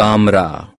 Kamra.